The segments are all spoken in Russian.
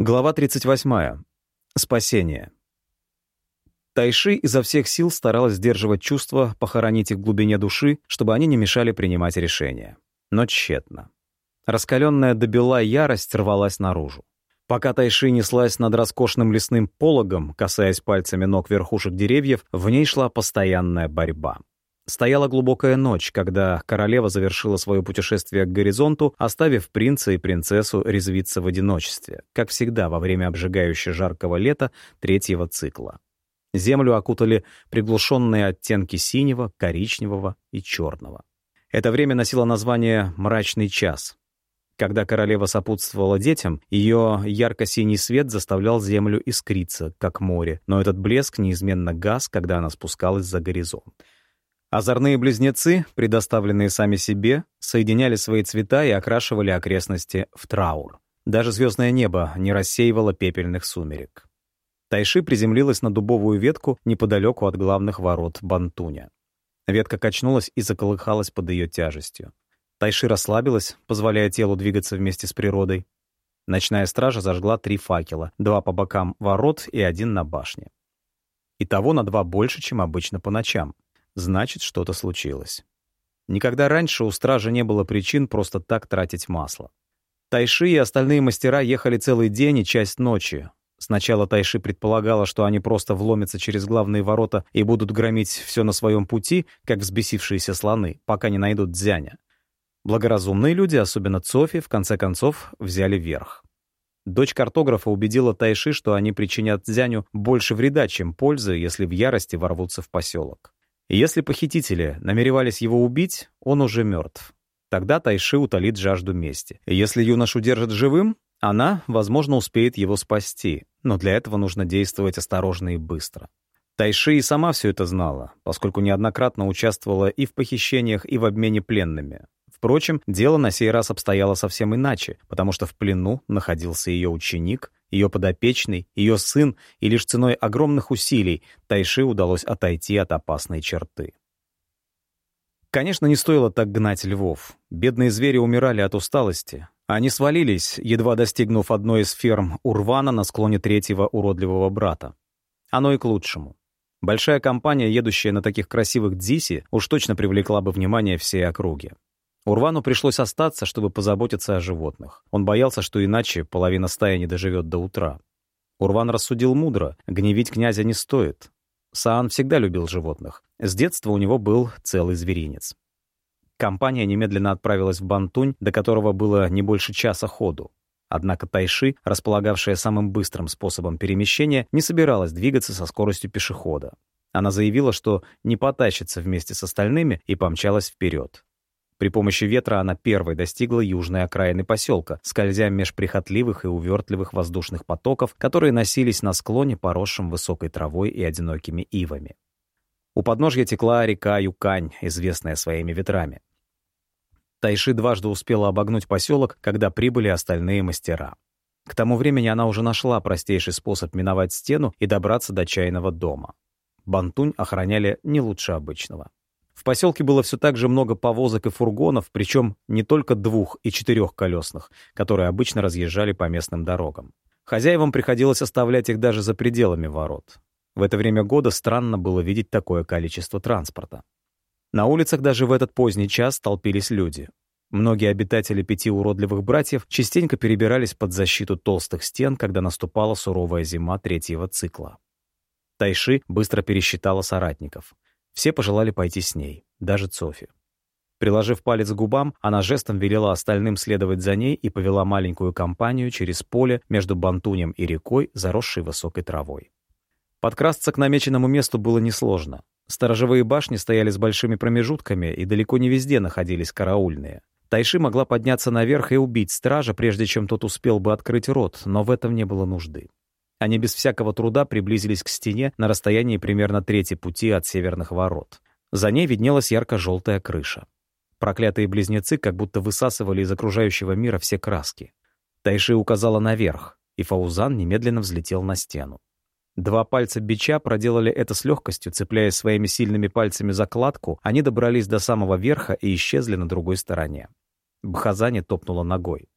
Глава 38. Спасение. Тайши изо всех сил старалась сдерживать чувства, похоронить их в глубине души, чтобы они не мешали принимать решения. Но тщетно. Раскаленная до бела ярость рвалась наружу. Пока Тайши неслась над роскошным лесным пологом, касаясь пальцами ног верхушек деревьев, в ней шла постоянная борьба. Стояла глубокая ночь, когда королева завершила свое путешествие к горизонту, оставив принца и принцессу резвиться в одиночестве, как всегда во время обжигающе жаркого лета третьего цикла. Землю окутали приглушенные оттенки синего, коричневого и черного. Это время носило название «мрачный час». Когда королева сопутствовала детям, ее ярко-синий свет заставлял землю искриться, как море, но этот блеск неизменно гас, когда она спускалась за горизонт. Озорные близнецы, предоставленные сами себе, соединяли свои цвета и окрашивали окрестности в траур. Даже звездное небо не рассеивало пепельных сумерек. Тайши приземлилась на дубовую ветку неподалеку от главных ворот Бантуня. Ветка качнулась и заколыхалась под ее тяжестью. Тайши расслабилась, позволяя телу двигаться вместе с природой. Ночная стража зажгла три факела, два по бокам ворот и один на башне. Итого на два больше, чем обычно по ночам — Значит, что-то случилось. Никогда раньше у стражи не было причин просто так тратить масло. Тайши и остальные мастера ехали целый день и часть ночи. Сначала Тайши предполагала, что они просто вломятся через главные ворота и будут громить все на своем пути, как взбесившиеся слоны, пока не найдут Дзяня. Благоразумные люди, особенно Цофи, в конце концов взяли верх. Дочь картографа убедила Тайши, что они причинят Дзяню больше вреда, чем пользы, если в ярости ворвутся в поселок. Если похитители намеревались его убить, он уже мертв. Тогда Тайши утолит жажду мести. Если юношу держат живым, она, возможно, успеет его спасти, но для этого нужно действовать осторожно и быстро. Тайши и сама все это знала, поскольку неоднократно участвовала и в похищениях, и в обмене пленными. Впрочем, дело на сей раз обстояло совсем иначе, потому что в плену находился ее ученик, ее подопечный, ее сын, и лишь ценой огромных усилий Тайши удалось отойти от опасной черты. Конечно, не стоило так гнать львов. Бедные звери умирали от усталости. Они свалились, едва достигнув одной из ферм Урвана на склоне третьего уродливого брата. Оно и к лучшему. Большая компания, едущая на таких красивых дзиси, уж точно привлекла бы внимание всей округи. Урвану пришлось остаться, чтобы позаботиться о животных. Он боялся, что иначе половина стаи не доживет до утра. Урван рассудил мудро, гневить князя не стоит. Саан всегда любил животных. С детства у него был целый зверинец. Компания немедленно отправилась в Бантунь, до которого было не больше часа ходу. Однако Тайши, располагавшая самым быстрым способом перемещения, не собиралась двигаться со скоростью пешехода. Она заявила, что не потащится вместе с остальными и помчалась вперед. При помощи ветра она первой достигла южной окраины поселка, скользя меж прихотливых и увертливых воздушных потоков, которые носились на склоне, поросшем высокой травой и одинокими ивами. У подножья текла река Юкань, известная своими ветрами. Тайши дважды успела обогнуть поселок, когда прибыли остальные мастера. К тому времени она уже нашла простейший способ миновать стену и добраться до чайного дома. Бантунь охраняли не лучше обычного. В поселке было все так же много повозок и фургонов, причем не только двух- и четырехколесных, которые обычно разъезжали по местным дорогам. Хозяевам приходилось оставлять их даже за пределами ворот. В это время года странно было видеть такое количество транспорта. На улицах даже в этот поздний час толпились люди. Многие обитатели пяти уродливых братьев частенько перебирались под защиту толстых стен, когда наступала суровая зима третьего цикла. Тайши быстро пересчитала соратников — все пожелали пойти с ней, даже Цофи. Приложив палец к губам, она жестом велела остальным следовать за ней и повела маленькую компанию через поле между Бантунем и рекой, заросшей высокой травой. Подкрасться к намеченному месту было несложно. Сторожевые башни стояли с большими промежутками, и далеко не везде находились караульные. Тайши могла подняться наверх и убить стража, прежде чем тот успел бы открыть рот, но в этом не было нужды. Они без всякого труда приблизились к стене на расстоянии примерно трети пути от северных ворот. За ней виднелась ярко-желтая крыша. Проклятые близнецы как будто высасывали из окружающего мира все краски. Тайши указала наверх, и Фаузан немедленно взлетел на стену. Два пальца бича проделали это с легкостью, цепляясь своими сильными пальцами за кладку, они добрались до самого верха и исчезли на другой стороне. Бхазани топнула ногой.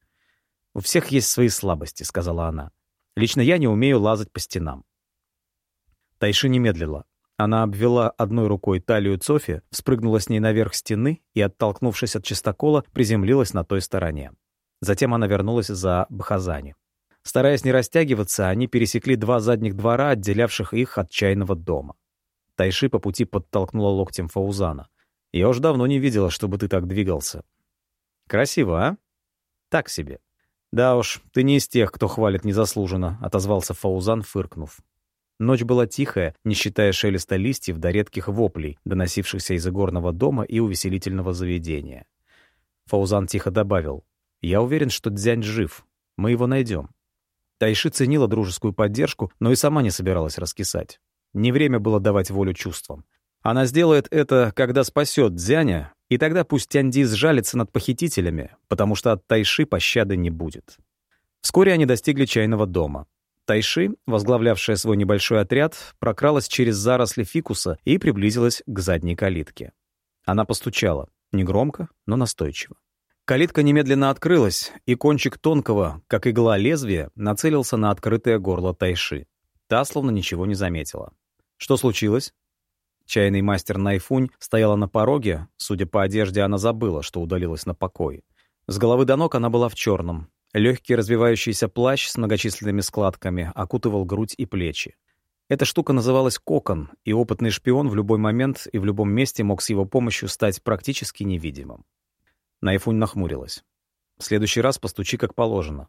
«У всех есть свои слабости», — сказала она. Лично я не умею лазать по стенам. Тайши не медлила. Она обвела одной рукой талию Цофи, вспрыгнула с ней наверх стены и, оттолкнувшись от чистокола, приземлилась на той стороне. Затем она вернулась за Бхазани. Стараясь не растягиваться, они пересекли два задних двора, отделявших их от чайного дома. Тайши по пути подтолкнула локтем Фаузана. «Я уж давно не видела, чтобы ты так двигался». «Красиво, а?» «Так себе». «Да уж, ты не из тех, кто хвалит незаслуженно», — отозвался Фаузан, фыркнув. Ночь была тихая, не считая шелеста листьев до редких воплей, доносившихся из игорного дома и увеселительного заведения. Фаузан тихо добавил, «Я уверен, что Дзянь жив. Мы его найдем». Тайши ценила дружескую поддержку, но и сама не собиралась раскисать. Не время было давать волю чувствам. Она сделает это, когда спасет Дзяня, и тогда пусть Тяньди сжалится над похитителями, потому что от Тайши пощады не будет. Вскоре они достигли чайного дома. Тайши, возглавлявшая свой небольшой отряд, прокралась через заросли фикуса и приблизилась к задней калитке. Она постучала, негромко, но настойчиво. Калитка немедленно открылась, и кончик тонкого, как игла лезвия, нацелился на открытое горло Тайши. Та словно ничего не заметила. «Что случилось?» Чайный мастер Найфунь стояла на пороге, судя по одежде, она забыла, что удалилась на покой. С головы до ног она была в черном, Легкий развивающийся плащ с многочисленными складками окутывал грудь и плечи. Эта штука называлась кокон, и опытный шпион в любой момент и в любом месте мог с его помощью стать практически невидимым. Найфунь нахмурилась. «В следующий раз постучи как положено».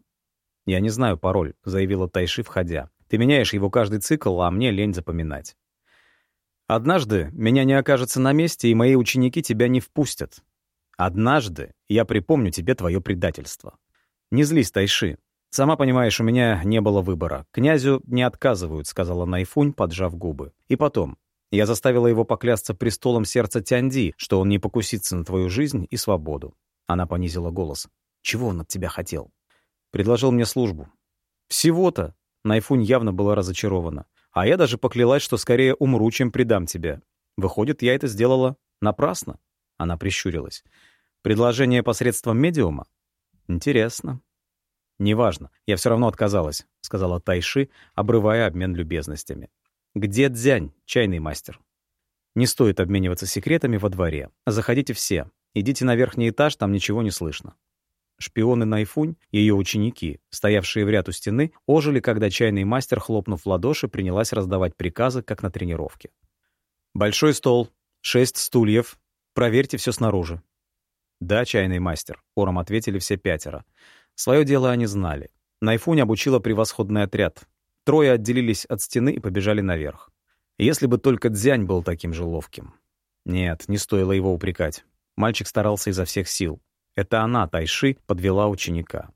«Я не знаю пароль», — заявила Тайши, входя. «Ты меняешь его каждый цикл, а мне лень запоминать». «Однажды меня не окажется на месте, и мои ученики тебя не впустят. Однажды я припомню тебе твое предательство». «Не злись, Тайши. Сама понимаешь, у меня не было выбора. Князю не отказывают», — сказала Найфунь, поджав губы. «И потом, я заставила его поклясться престолом сердца Тяньди, что он не покусится на твою жизнь и свободу». Она понизила голос. «Чего он от тебя хотел?» «Предложил мне службу». «Всего-то?» Найфунь явно была разочарована. «А я даже поклялась, что скорее умру, чем предам тебя. Выходит, я это сделала напрасно?» Она прищурилась. «Предложение посредством медиума? Интересно. Неважно, я все равно отказалась, сказала Тайши, обрывая обмен любезностями. Где Дзянь, чайный мастер? Не стоит обмениваться секретами во дворе. Заходите все. Идите на верхний этаж, там ничего не слышно. Шпионы Найфунь, ее ученики, стоявшие в ряд у стены, ожили, когда чайный мастер, хлопнув в ладоши, принялась раздавать приказы, как на тренировке. «Большой стол, шесть стульев. Проверьте все снаружи. «Да, чайный мастер», — хором ответили все пятеро. Свое дело они знали. Найфунь обучила превосходный отряд. Трое отделились от стены и побежали наверх. Если бы только Дзянь был таким же ловким. Нет, не стоило его упрекать. Мальчик старался изо всех сил. Это она, Тайши, подвела ученика.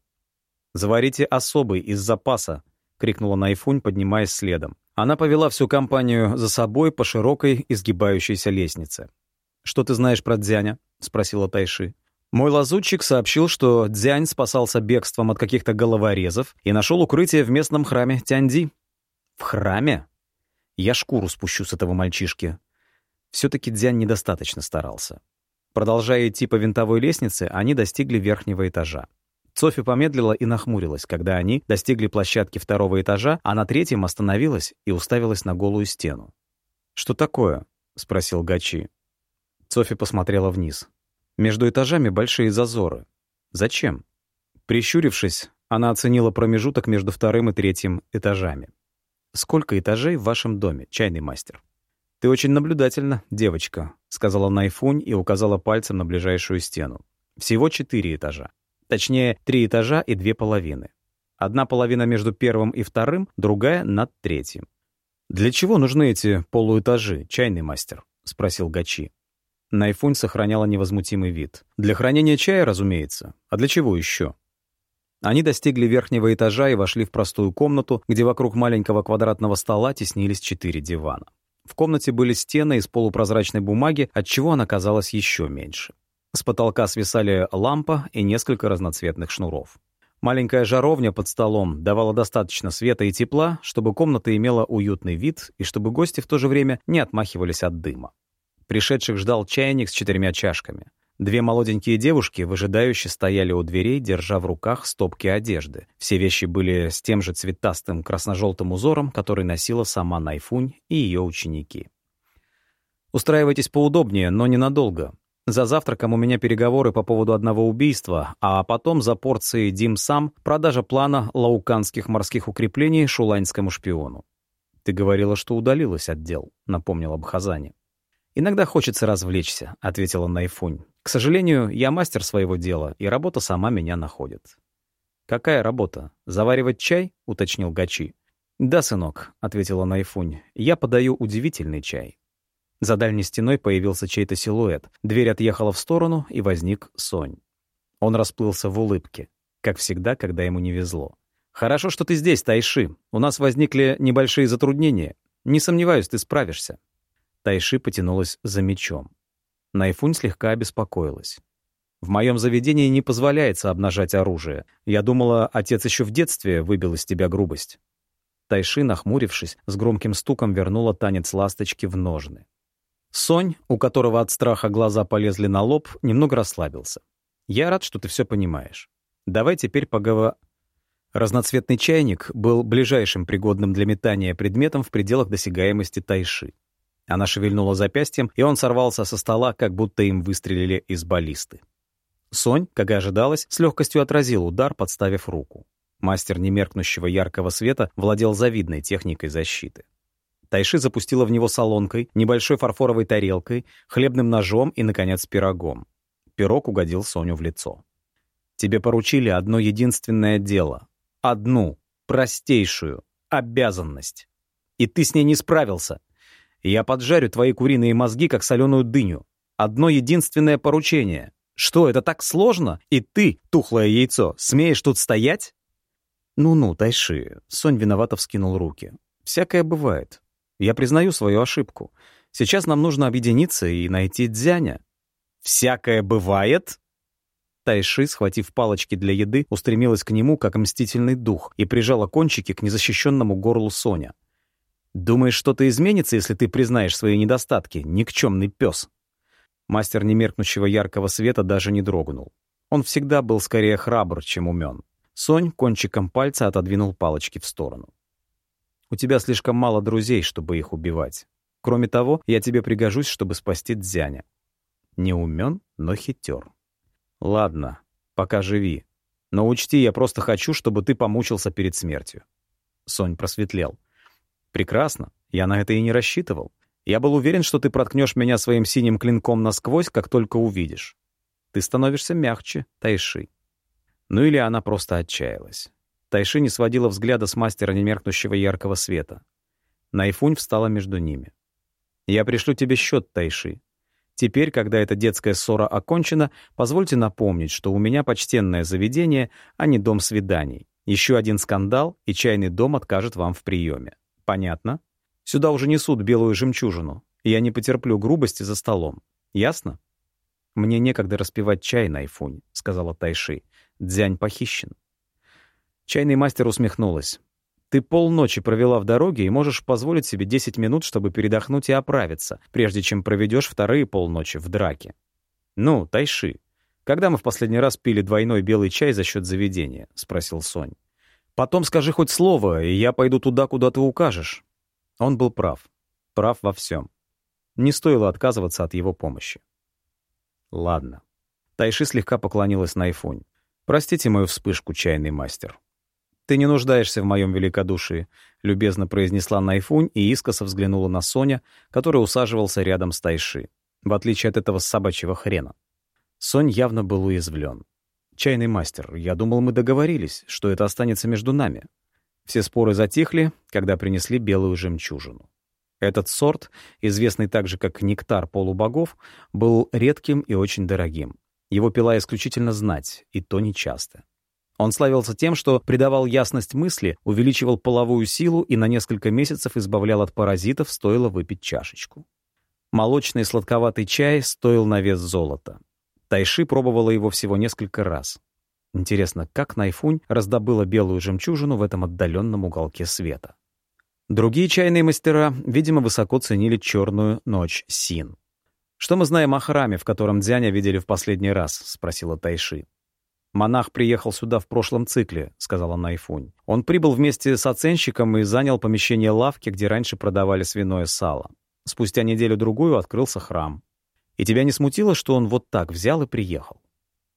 «Заварите особый из запаса», — крикнула Найфунь, поднимаясь следом. Она повела всю компанию за собой по широкой, изгибающейся лестнице. «Что ты знаешь про Дзяня?» — спросила Тайши. Мой лазутчик сообщил, что Дзянь спасался бегством от каких-то головорезов и нашел укрытие в местном храме Тяньди. В храме? Я шкуру спущу с этого мальчишки. Все-таки Дзянь недостаточно старался. Продолжая идти по винтовой лестнице, они достигли верхнего этажа. Софи помедлила и нахмурилась, когда они достигли площадки второго этажа, а на третьем остановилась и уставилась на голую стену. «Что такое?» — спросил Гачи. Софи посмотрела вниз. Между этажами большие зазоры. Зачем? Прищурившись, она оценила промежуток между вторым и третьим этажами. «Сколько этажей в вашем доме, чайный мастер?» «Ты очень наблюдательна, девочка», — сказала Найфунь и указала пальцем на ближайшую стену. «Всего четыре этажа. Точнее, три этажа и две половины. Одна половина между первым и вторым, другая над третьим». «Для чего нужны эти полуэтажи, чайный мастер?» — спросил Гачи. Найфунь сохраняла невозмутимый вид. Для хранения чая, разумеется. А для чего еще? Они достигли верхнего этажа и вошли в простую комнату, где вокруг маленького квадратного стола теснились четыре дивана. В комнате были стены из полупрозрачной бумаги, отчего она казалась еще меньше. С потолка свисали лампа и несколько разноцветных шнуров. Маленькая жаровня под столом давала достаточно света и тепла, чтобы комната имела уютный вид и чтобы гости в то же время не отмахивались от дыма. Пришедших ждал чайник с четырьмя чашками. Две молоденькие девушки выжидающе стояли у дверей, держа в руках стопки одежды. Все вещи были с тем же цветастым красно-желтым узором, который носила сама Найфунь и ее ученики. «Устраивайтесь поудобнее, но ненадолго. За завтраком у меня переговоры по поводу одного убийства, а потом за порцией дим-сам продажа плана лауканских морских укреплений шуланьскому шпиону. «Ты говорила, что удалилась от дел», — напомнил Абхазани. «Иногда хочется развлечься», — ответила Найфунь. «К сожалению, я мастер своего дела, и работа сама меня находит». «Какая работа? Заваривать чай?» — уточнил Гачи. «Да, сынок», — ответила Найфунь. «Я подаю удивительный чай». За дальней стеной появился чей-то силуэт. Дверь отъехала в сторону, и возник Сонь. Он расплылся в улыбке, как всегда, когда ему не везло. «Хорошо, что ты здесь, Тайши. У нас возникли небольшие затруднения. Не сомневаюсь, ты справишься». Тайши потянулась за мечом. Найфунь слегка обеспокоилась. «В моем заведении не позволяется обнажать оружие. Я думала, отец еще в детстве выбил из тебя грубость». Тайши, нахмурившись, с громким стуком вернула танец ласточки в ножны. Сонь, у которого от страха глаза полезли на лоб, немного расслабился. «Я рад, что ты все понимаешь. Давай теперь поговор...» Разноцветный чайник был ближайшим пригодным для метания предметом в пределах досягаемости Тайши. Она шевельнула запястьем, и он сорвался со стола, как будто им выстрелили из баллисты. Сонь, как и ожидалось, с легкостью отразил удар, подставив руку. Мастер немеркнущего яркого света владел завидной техникой защиты. Тайши запустила в него солонкой, небольшой фарфоровой тарелкой, хлебным ножом и, наконец, пирогом. Пирог угодил Соню в лицо. «Тебе поручили одно единственное дело. Одну, простейшую, обязанность. И ты с ней не справился я поджарю твои куриные мозги, как соленую дыню. Одно единственное поручение. Что, это так сложно? И ты, тухлое яйцо, смеешь тут стоять? Ну-ну, Тайши, Сонь виновато вскинул руки. Всякое бывает. Я признаю свою ошибку. Сейчас нам нужно объединиться и найти Дзяня. Всякое бывает? Тайши, схватив палочки для еды, устремилась к нему, как мстительный дух, и прижала кончики к незащищенному горлу Соня. Думаешь, что-то изменится, если ты признаешь свои недостатки, никчемный пес? Мастер немеркнущего яркого света даже не дрогнул. Он всегда был скорее храбр, чем умен. Сонь кончиком пальца отодвинул палочки в сторону. «У тебя слишком мало друзей, чтобы их убивать. Кроме того, я тебе пригожусь, чтобы спасти Дзяня. Не умен, но хитер. Ладно, пока живи. Но учти, я просто хочу, чтобы ты помучился перед смертью». Сонь просветлел. Прекрасно. Я на это и не рассчитывал. Я был уверен, что ты проткнешь меня своим синим клинком насквозь, как только увидишь. Ты становишься мягче, Тайши. Ну или она просто отчаялась. Тайши не сводила взгляда с мастера немеркнущего яркого света. Найфунь встала между ними. «Я пришлю тебе счет, Тайши. Теперь, когда эта детская ссора окончена, позвольте напомнить, что у меня почтенное заведение, а не дом свиданий. Еще один скандал, и чайный дом откажет вам в приеме. Понятно. Сюда уже несут белую жемчужину. И я не потерплю грубости за столом. Ясно? Мне некогда распивать чай, Найфунь, сказала Тайши. Дзянь похищен. Чайный мастер усмехнулась. Ты полночи провела в дороге и можешь позволить себе 10 минут, чтобы передохнуть и оправиться, прежде чем проведешь вторые полночи в драке. Ну, Тайши, когда мы в последний раз пили двойной белый чай за счет заведения? спросил Сонь. Потом скажи хоть слово, и я пойду туда, куда ты укажешь». Он был прав. Прав во всем. Не стоило отказываться от его помощи. Ладно. Тайши слегка поклонилась Найфунь. «Простите мою вспышку, чайный мастер». «Ты не нуждаешься в моем великодушии», — любезно произнесла Найфунь и искоса взглянула на Соня, который усаживался рядом с Тайши, в отличие от этого собачьего хрена. Сонь явно был уязвлен. «Чайный мастер, я думал, мы договорились, что это останется между нами». Все споры затихли, когда принесли белую жемчужину. Этот сорт, известный также как нектар полубогов, был редким и очень дорогим. Его пила исключительно знать, и то нечасто. Он славился тем, что придавал ясность мысли, увеличивал половую силу и на несколько месяцев избавлял от паразитов, стоило выпить чашечку. Молочный сладковатый чай стоил на вес золота. Тайши пробовала его всего несколько раз. Интересно, как Найфунь раздобыла белую жемчужину в этом отдаленном уголке света? Другие чайные мастера, видимо, высоко ценили черную ночь Син. «Что мы знаем о храме, в котором Дзяня видели в последний раз?» — спросила Тайши. «Монах приехал сюда в прошлом цикле», — сказала Найфунь. «Он прибыл вместе с оценщиком и занял помещение лавки, где раньше продавали свиное сало. Спустя неделю-другую открылся храм. И тебя не смутило, что он вот так взял и приехал?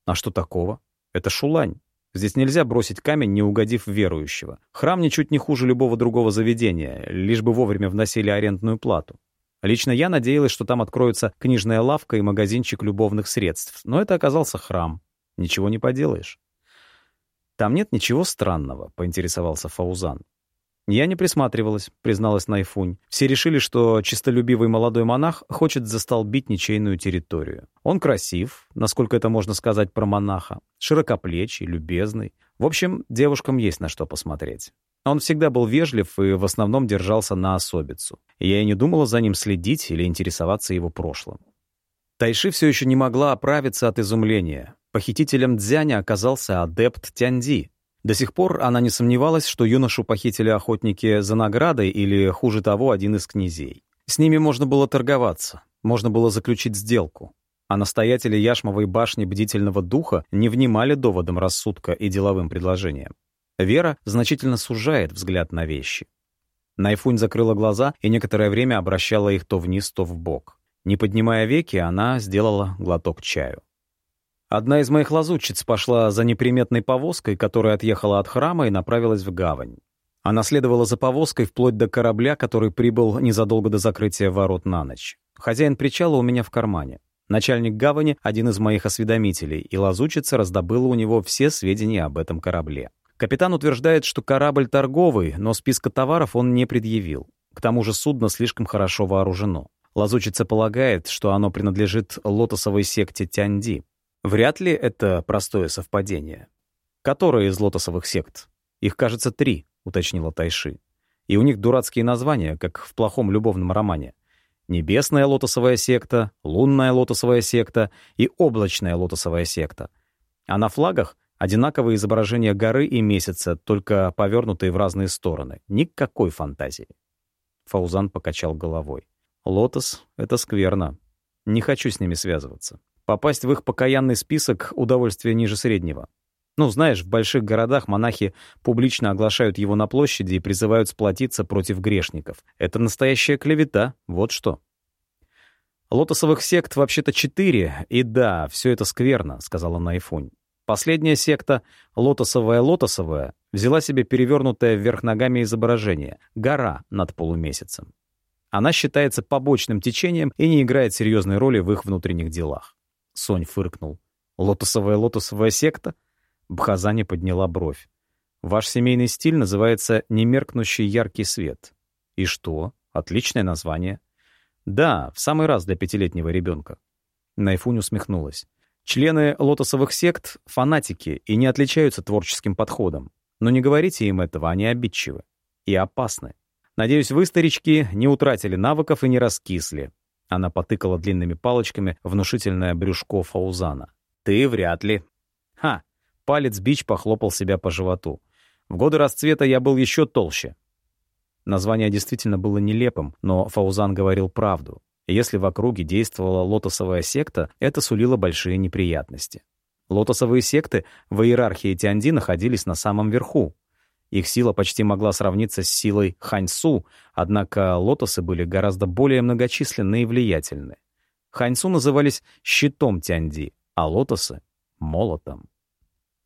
А что такого? Это шулань. Здесь нельзя бросить камень, не угодив верующего. Храм ничуть не хуже любого другого заведения, лишь бы вовремя вносили арендную плату. Лично я надеялась, что там откроется книжная лавка и магазинчик любовных средств, но это оказался храм. Ничего не поделаешь. «Там нет ничего странного», — поинтересовался Фаузан. «Я не присматривалась», — призналась Найфунь. «Все решили, что чистолюбивый молодой монах хочет застолбить ничейную территорию. Он красив, насколько это можно сказать про монаха, широкоплечий, любезный. В общем, девушкам есть на что посмотреть. Он всегда был вежлив и в основном держался на особицу. Я и не думала за ним следить или интересоваться его прошлым. Тайши все еще не могла оправиться от изумления. Похитителем Дзяня оказался адепт Тяньди, до сих пор она не сомневалась, что юношу похитили охотники за наградой или, хуже того, один из князей. С ними можно было торговаться, можно было заключить сделку. А настоятели Яшмовой башни бдительного духа не внимали доводам рассудка и деловым предложениям. Вера значительно сужает взгляд на вещи. Найфунь закрыла глаза и некоторое время обращала их то вниз, то в бок. Не поднимая веки, она сделала глоток чаю. Одна из моих лазутчиц пошла за неприметной повозкой, которая отъехала от храма и направилась в гавань. Она следовала за повозкой вплоть до корабля, который прибыл незадолго до закрытия ворот на ночь. Хозяин причала у меня в кармане. Начальник гавани — один из моих осведомителей, и лазучица раздобыла у него все сведения об этом корабле. Капитан утверждает, что корабль торговый, но списка товаров он не предъявил. К тому же судно слишком хорошо вооружено. Лазучица полагает, что оно принадлежит лотосовой секте Тяньди. Вряд ли это простое совпадение. Которые из лотосовых сект? Их, кажется, три, уточнила Тайши. И у них дурацкие названия, как в плохом любовном романе. Небесная лотосовая секта, лунная лотосовая секта и облачная лотосовая секта. А на флагах одинаковые изображения горы и месяца, только повернутые в разные стороны. Никакой фантазии. Фаузан покачал головой. «Лотос — это скверно. Не хочу с ними связываться. Попасть в их покаянный список — удовольствие ниже среднего. Ну, знаешь, в больших городах монахи публично оглашают его на площади и призывают сплотиться против грешников. Это настоящая клевета, вот что. Лотосовых сект вообще-то четыре, и да, все это скверно, сказала Найфунь. Последняя секта, лотосовая-лотосовая, взяла себе перевернутое вверх ногами изображение — гора над полумесяцем. Она считается побочным течением и не играет серьезной роли в их внутренних делах. Сонь фыркнул. «Лотосовая лотосовая секта?» Бхазани подняла бровь. «Ваш семейный стиль называется «Немеркнущий яркий свет». И что? Отличное название. Да, в самый раз для пятилетнего ребенка. Найфунь усмехнулась. Члены лотосовых сект — фанатики и не отличаются творческим подходом. Но не говорите им этого, они обидчивы. И опасны. Надеюсь, вы, старички, не утратили навыков и не раскисли. Она потыкала длинными палочками внушительное брюшко Фаузана. «Ты вряд ли». «Ха!» Палец Бич похлопал себя по животу. «В годы расцвета я был еще толще». Название действительно было нелепым, но Фаузан говорил правду. Если в округе действовала лотосовая секта, это сулило большие неприятности. Лотосовые секты в иерархии Тианди находились на самом верху, их сила почти могла сравниться с силой Ханьсу, однако лотосы были гораздо более многочисленны и влиятельны. Ханьсу назывались щитом Тяньди, а лотосы — молотом.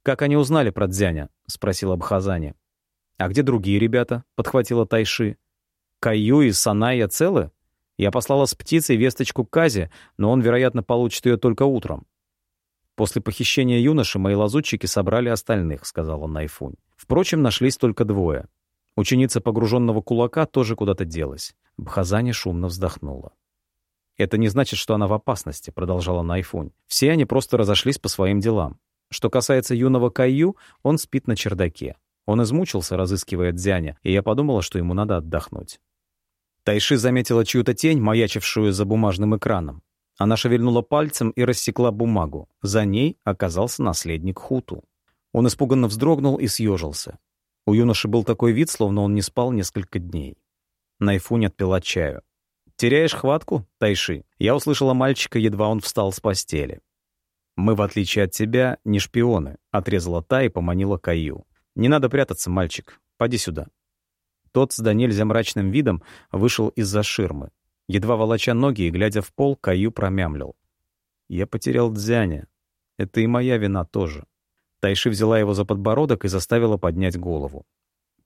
«Как они узнали про Дзяня?» — спросил Абхазани. «А где другие ребята?» — подхватила Тайши. «Каю и Саная целы? Я послала с птицей весточку Казе, но он, вероятно, получит ее только утром». «После похищения юноши мои лазутчики собрали остальных», — сказала Найфунь. Впрочем, нашлись только двое. Ученица погруженного кулака тоже куда-то делась. Бхазани шумно вздохнула. «Это не значит, что она в опасности», — продолжала Найфунь. «Все они просто разошлись по своим делам. Что касается юного Каю, он спит на чердаке. Он измучился, разыскивая Дзяня, и я подумала, что ему надо отдохнуть». Тайши заметила чью-то тень, маячившую за бумажным экраном. Она шевельнула пальцем и рассекла бумагу. За ней оказался наследник Хуту. Он испуганно вздрогнул и съежился. У юноши был такой вид, словно он не спал несколько дней. Найфунь отпила чаю. теряешь хватку, Тайши?» Я услышала мальчика, едва он встал с постели. «Мы, в отличие от тебя, не шпионы», — отрезала та и поманила Каю. «Не надо прятаться, мальчик. Поди сюда». Тот с да мрачным видом вышел из-за ширмы. Едва волоча ноги и глядя в пол, Каю промямлил. «Я потерял Дзяня. Это и моя вина тоже». Тайши взяла его за подбородок и заставила поднять голову.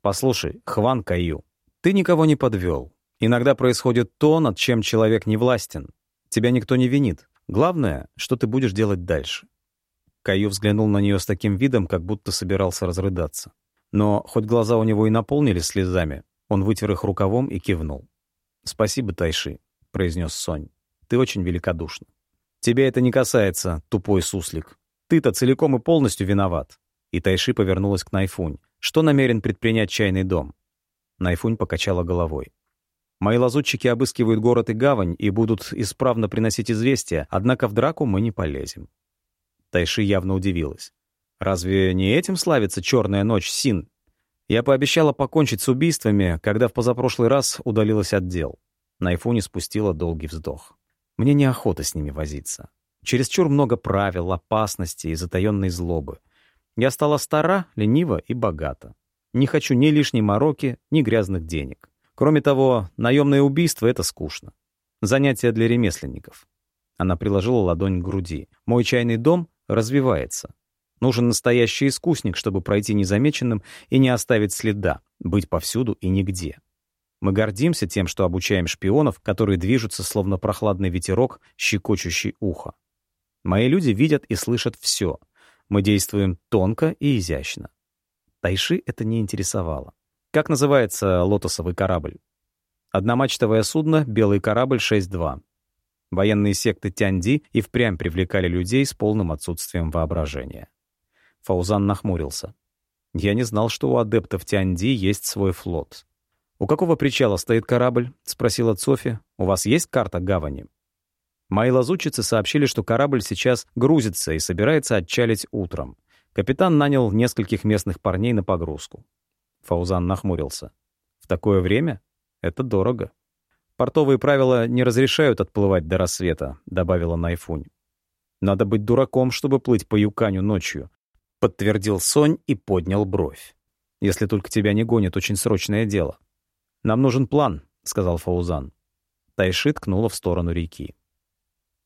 «Послушай, Хван Каю, ты никого не подвел. Иногда происходит то, над чем человек не властен. Тебя никто не винит. Главное, что ты будешь делать дальше». Каю взглянул на нее с таким видом, как будто собирался разрыдаться. Но хоть глаза у него и наполнились слезами, он вытер их рукавом и кивнул. «Спасибо, Тайши», — произнес Сонь. «Ты очень великодушна». «Тебя это не касается, тупой суслик. Ты-то целиком и полностью виноват». И Тайши повернулась к Найфунь. «Что намерен предпринять чайный дом?» Найфунь покачала головой. Мои лазутчики обыскивают город и гавань и будут исправно приносить известия, однако в драку мы не полезем. Тайши явно удивилась. Разве не этим славится черная ночь Син? Я пообещала покончить с убийствами, когда в позапрошлый раз удалилась от дел. Найфуни спустила долгий вздох. Мне неохота с ними возиться. Чересчур много правил, опасностей и затаённой злобы. Я стала стара, ленива и богата. Не хочу ни лишней мороки, ни грязных денег. Кроме того, наемное убийство — это скучно. Занятие для ремесленников. Она приложила ладонь к груди. Мой чайный дом развивается. Нужен настоящий искусник, чтобы пройти незамеченным и не оставить следа, быть повсюду и нигде. Мы гордимся тем, что обучаем шпионов, которые движутся, словно прохладный ветерок, щекочущий ухо. Мои люди видят и слышат все. Мы действуем тонко и изящно. Тайши это не интересовало. Как называется лотосовый корабль? Одномачтовое судно «Белый корабль 6-2». Военные секты Тяньди и впрямь привлекали людей с полным отсутствием воображения. Фаузан нахмурился. «Я не знал, что у адептов Тяньди есть свой флот». «У какого причала стоит корабль?» — спросила Софи. «У вас есть карта гавани?» Мои лазутчицы сообщили, что корабль сейчас грузится и собирается отчалить утром. Капитан нанял нескольких местных парней на погрузку. Фаузан нахмурился. «В такое время? Это дорого». «Портовые правила не разрешают отплывать до рассвета», — добавила Найфунь. «Надо быть дураком, чтобы плыть по Юканю ночью», — подтвердил Сонь и поднял бровь. «Если только тебя не гонит очень срочное дело». «Нам нужен план», — сказал Фаузан. Тайши ткнула в сторону реки.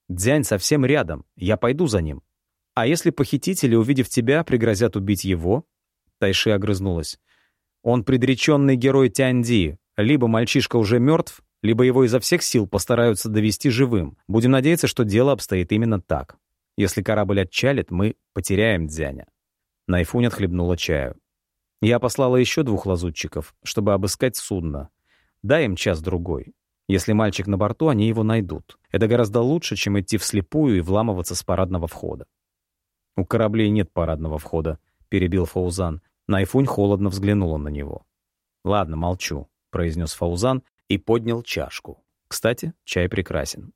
«Дзянь совсем рядом, я пойду за ним. А если похитители, увидев тебя, пригрозят убить его?» Тайши огрызнулась. Он предреченный герой Тяньди. Либо мальчишка уже мертв, либо его изо всех сил постараются довести живым. Будем надеяться, что дело обстоит именно так. Если корабль отчалит, мы потеряем Дзяня. Найфунь отхлебнула чаю. Я послала еще двух лазутчиков, чтобы обыскать судно. Дай им час-другой. Если мальчик на борту, они его найдут. Это гораздо лучше, чем идти вслепую и вламываться с парадного входа. «У кораблей нет парадного входа», — перебил Фаузан. Найфунь холодно взглянула на него. «Ладно, молчу», — произнес Фаузан и поднял чашку. «Кстати, чай прекрасен».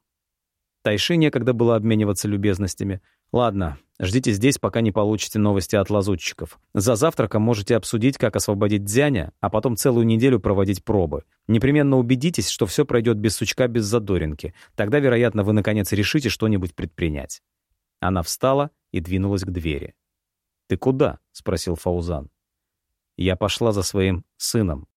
Тайши некогда было обмениваться любезностями. «Ладно, ждите здесь, пока не получите новости от лазутчиков. За завтраком можете обсудить, как освободить Дзяня, а потом целую неделю проводить пробы. Непременно убедитесь, что все пройдет без сучка, без задоринки. Тогда, вероятно, вы, наконец, решите что-нибудь предпринять». Она встала и двинулась к двери. «Ты куда?» — спросил Фаузан. Я пошла за своим сыном.